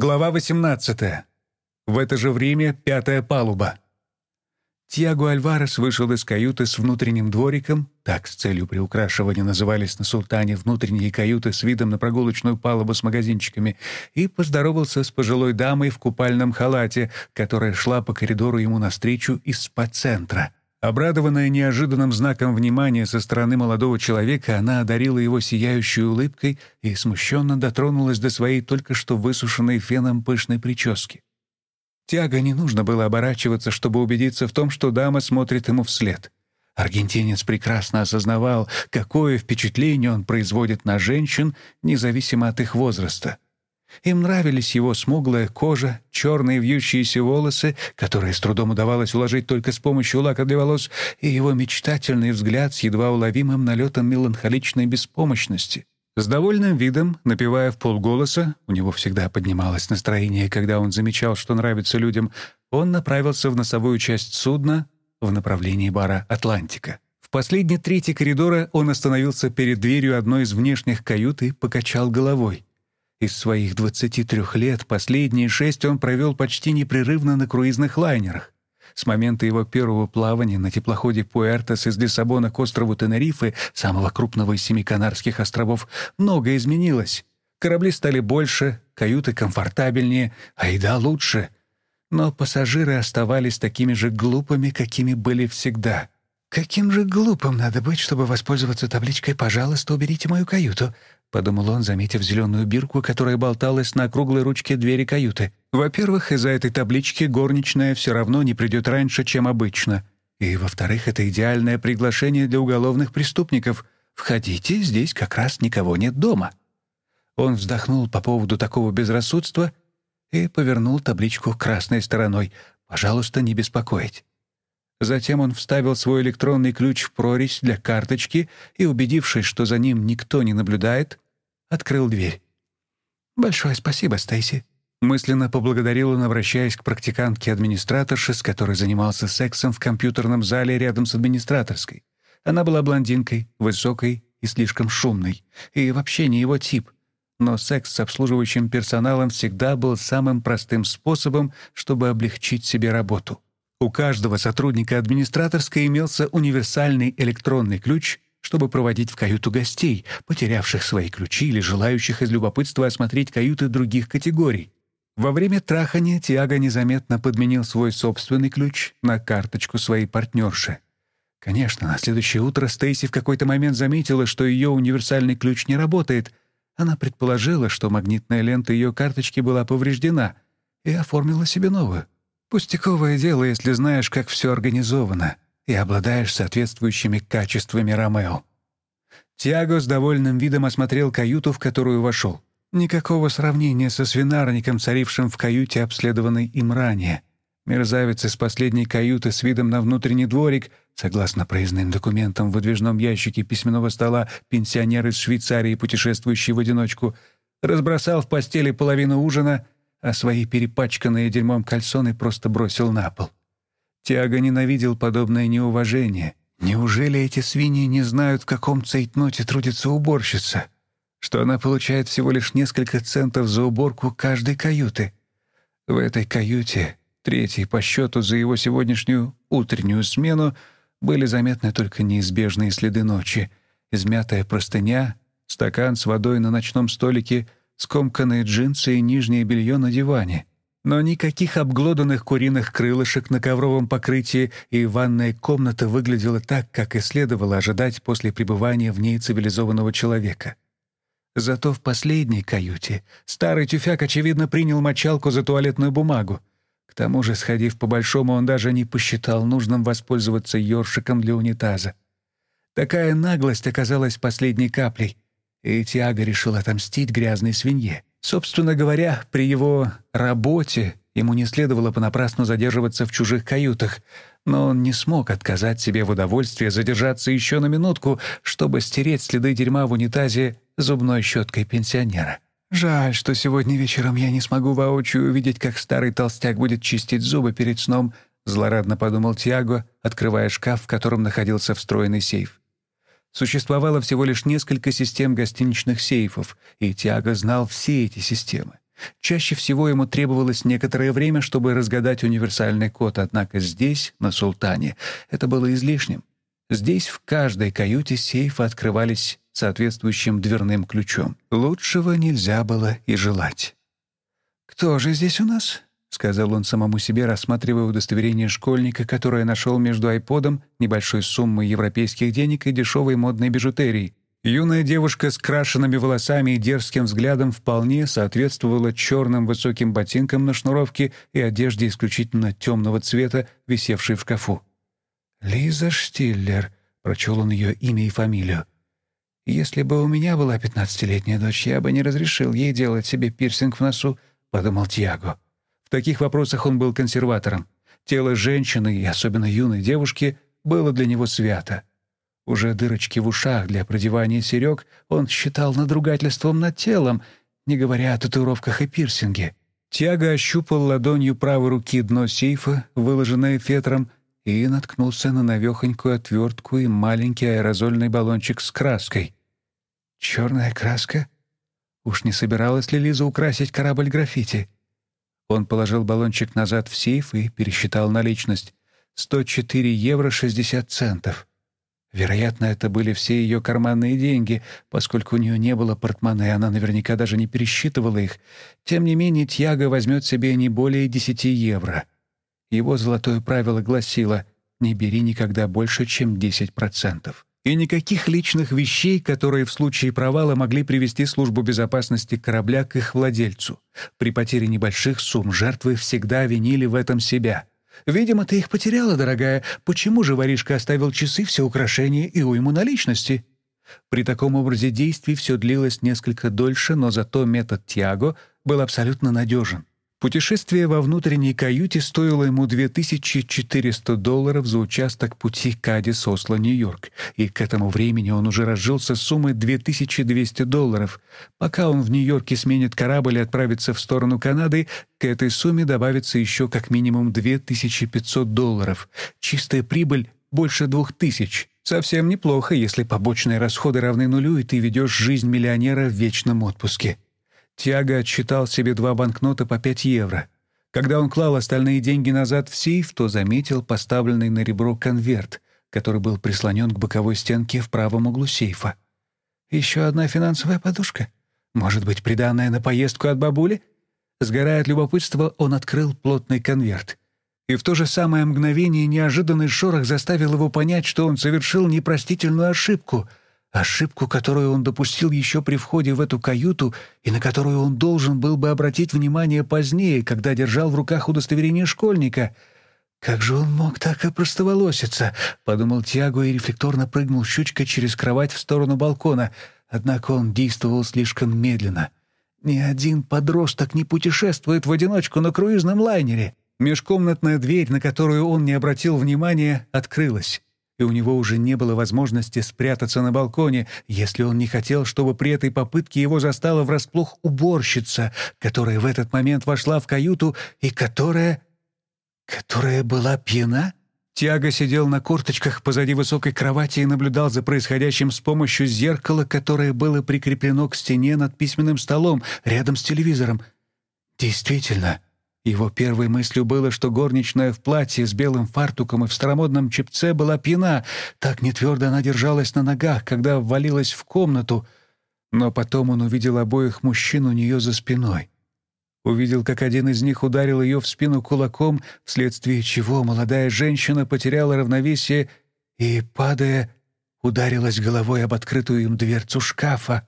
Глава 18. В это же время пятая палуба. Тиаго Альварес вышел из каюты с внутренним двориком, так с целью приукрашивания назывались на «Султане» внутренние каюты с видом на прогулочную палубу с магазинчиками, и поздоровался с пожилой дамой в купальном халате, которая шла по коридору ему навстречу из спа-центра. Обрадованная неожиданным знаком внимания со стороны молодого человека, она одарила его сияющей улыбкой и смущенно дотронулась до своей только что высушенной феном пышной прически. Тяга не нужно было оборачиваться, чтобы убедиться в том, что дама смотрит ему вслед. Аргентинец прекрасно осознавал, какое впечатление он производит на женщин, независимо от их возраста — им нравились его смуглая кожа, черные вьющиеся волосы, которые с трудом удавалось уложить только с помощью лака для волос, и его мечтательный взгляд с едва уловимым налетом меланхоличной беспомощности. С довольным видом, напевая в полголоса, у него всегда поднималось настроение, когда он замечал, что нравится людям, он направился в носовую часть судна в направлении бара «Атлантика». В последней трети коридора он остановился перед дверью одной из внешних кают и покачал головой. Из своих 23 лет последние шесть он провел почти непрерывно на круизных лайнерах. С момента его первого плавания на теплоходе Пуэртос из Лиссабона к острову Тенерифе, самого крупного из семи Канарских островов, многое изменилось. Корабли стали больше, каюты комфортабельнее, а еда лучше. Но пассажиры оставались такими же глупыми, какими были всегда — «Каким же глупым надо быть, чтобы воспользоваться табличкой «Пожалуйста, уберите мою каюту», — подумал он, заметив зеленую бирку, которая болталась на круглой ручке двери каюты. «Во-первых, из-за этой таблички горничная все равно не придет раньше, чем обычно. И, во-вторых, это идеальное приглашение для уголовных преступников. Входите, здесь как раз никого нет дома». Он вздохнул по поводу такого безрассудства и повернул табличку красной стороной. «Пожалуйста, не беспокоить». Затем он вставил свой электронный ключ в прорезь для карточки и, убедившись, что за ним никто не наблюдает, открыл дверь. «Большое спасибо, Стейси», — мысленно поблагодарил он, обращаясь к практикантке-администраторше, с которой занимался сексом в компьютерном зале рядом с администраторской. Она была блондинкой, высокой и слишком шумной, и вообще не его тип. Но секс с обслуживающим персоналом всегда был самым простым способом, чтобы облегчить себе работу — у каждого сотрудника администраторской имелся универсальный электронный ключ, чтобы проводить в каюту гостей, потерявших свои ключи или желающих из любопытства осмотреть каюты других категорий. Во время трахания Тиаго незаметно подменил свой собственный ключ на карточку своей партнерши. Конечно, на следующее утро Стейси в какой-то момент заметила, что ее универсальный ключ не работает. Она предположила, что магнитная лента ее карточки была повреждена, и оформила себе новую. Пустяковое дело, если знаешь, как все организовано и обладаешь соответствующими качествами Ромео. Тиаго с довольным видом осмотрел каюту, в которую вошел. Никакого сравнения со свинарником, царившим в каюте, обследованной им ранее. Мерзавец из последней каюты с видом на внутренний дворик, согласно проездным документам в выдвижном ящике письменного стола пенсионер из Швейцарии, путешествующий в одиночку, разбросал в постели половину ужина — а свои перепачканные дерьмом кальсоны просто бросил на пол. Тиаго ненавидел подобное неуважение. Неужели эти свиньи не знают, в каком цейтноте трудится уборщица? Что она получает всего лишь несколько центов за уборку каждой каюты? В этой каюте, третьей по счету за его сегодняшнюю утреннюю смену, были заметны только неизбежные следы ночи. Измятая простыня, стакан с водой на ночном столике — скомканные джинсы и нижнее белье на диване. Но никаких обглоданных куриных крылышек на ковровом покрытии, и ванная комната выглядела так, как и следовало ожидать после пребывания в ней цивилизованного человека. Зато в последней каюте старый тюфяк, очевидно, принял мочалку за туалетную бумагу. К тому же, сходив по-большому, он даже не посчитал нужным воспользоваться ёршиком для унитаза. Такая наглость оказалась последней каплей — и Тиаго решил отомстить грязной свинье. Собственно говоря, при его работе ему не следовало понапрасну задерживаться в чужих каютах, но он не смог отказать себе в удовольствии задержаться еще на минутку, чтобы стереть следы дерьма в унитазе зубной щеткой пенсионера. Жаль, что сегодня вечером я не смогу воочию увидеть, как старый толстяк будет чистить зубы перед сном, злорадно подумал Тиаго, открывая шкаф, в котором находился встроенный сейф. Существовало всего лишь несколько систем гостиничных сейфов, и Тиаго знал все эти системы. Чаще всего ему требовалось некоторое время, чтобы разгадать универсальный код, однако здесь, на Султане, это было излишним. Здесь в каждой каюте сейфы открывались соответствующим дверным ключом. Лучшего нельзя было и желать. «Кто же здесь у нас?» — сказал он самому себе, рассматривая удостоверение школьника, которое нашел между айподом, небольшой суммой европейских денег и дешевой модной бижутерией. Юная девушка с крашенными волосами и дерзким взглядом вполне соответствовала черным высоким ботинкам на шнуровке и одежде исключительно темного цвета, висевшей в шкафу. «Лиза Штиллер», — прочел он ее имя и фамилию. «Если бы у меня была пятнадцатилетняя дочь, я бы не разрешил ей делать себе пирсинг в носу», — подумал Тиаго. В таких вопросах он был консерватором. Тело женщины, и особенно юной девушки, было для него свято. Уже дырочки в ушах для продевания серег он считал надругательством над телом, не говоря о татуировках и пирсинге. Тяга ощупал ладонью правой руки дно сейфа, выложенное фетром, и наткнулся на навехонькую отвертку и маленький аэрозольный баллончик с краской. Черная краска? Уж не собиралась ли Лиза украсить корабль граффити? Он положил баллончик назад в сейф и пересчитал наличность. 104 евро 60 центов. Вероятно, это были все ее карманные деньги, поскольку у нее не было портмоне, она наверняка даже не пересчитывала их. Тем не менее, Тьяго возьмет себе не более 10 евро. Его золотое правило гласило «не бери никогда больше, чем 10% и никаких личных вещей, которые в случае провала могли привести службу безопасности корабля к их владельцу. При потере небольших сумм жертвы всегда винили в этом себя. «Видимо, ты их потеряла, дорогая. Почему же воришка оставил часы, все украшения и уйму наличности?» При таком образе действий все длилось несколько дольше, но зато метод Тиаго был абсолютно надежен. Путешествие во внутренней каюте стоило ему 2400 долларов за участок пути Кадис-Осло-Нью-Йорк, и к этому времени он уже разжился суммой 2200 долларов. Пока он в Нью-Йорке сменит корабль и отправится в сторону Канады, к этой сумме добавится еще как минимум 2500 долларов. Чистая прибыль больше 2000. Совсем неплохо, если побочные расходы равны нулю, и ты ведешь жизнь миллионера в вечном отпуске. Тиаго отсчитал себе два банкнота по 5 евро. Когда он клал остальные деньги назад в сейф, то заметил поставленный на ребро конверт, который был прислонен к боковой стенке в правом углу сейфа. Еще одна финансовая подушка? Может быть, приданная на поездку от бабули? Сгорая от любопытства, он открыл плотный конверт. И в то же самое мгновение неожиданный шорох заставил его понять, что он совершил непростительную ошибку — Ошибку, которую он допустил еще при входе в эту каюту и на которую он должен был бы обратить внимание позднее, когда держал в руках удостоверение школьника. «Как же он мог так опростоволоситься?» — подумал Тиаго и рефлекторно прыгнул щучкой через кровать в сторону балкона. Однако он действовал слишком медленно. Ни один подросток не путешествует в одиночку на круизном лайнере. Межкомнатная дверь, на которую он не обратил внимания, открылась и у него уже не было возможности спрятаться на балконе, если он не хотел, чтобы при этой попытке его застала врасплох уборщица, которая в этот момент вошла в каюту и которая... которая была пьяна? Тиаго сидел на корточках позади высокой кровати и наблюдал за происходящим с помощью зеркала, которое было прикреплено к стене над письменным столом рядом с телевизором. Действительно, его первой мыслью было, что горничная в платье с белым фартуком и в старомодном чепце была пьяна. Так нетвердо она держалась на ногах, когда ввалилась в комнату. Но потом он увидел обоих мужчин у нее за спиной. Увидел, как один из них ударил ее в спину кулаком, вследствие чего молодая женщина потеряла равновесие и, падая, ударилась головой об открытую им дверцу шкафа.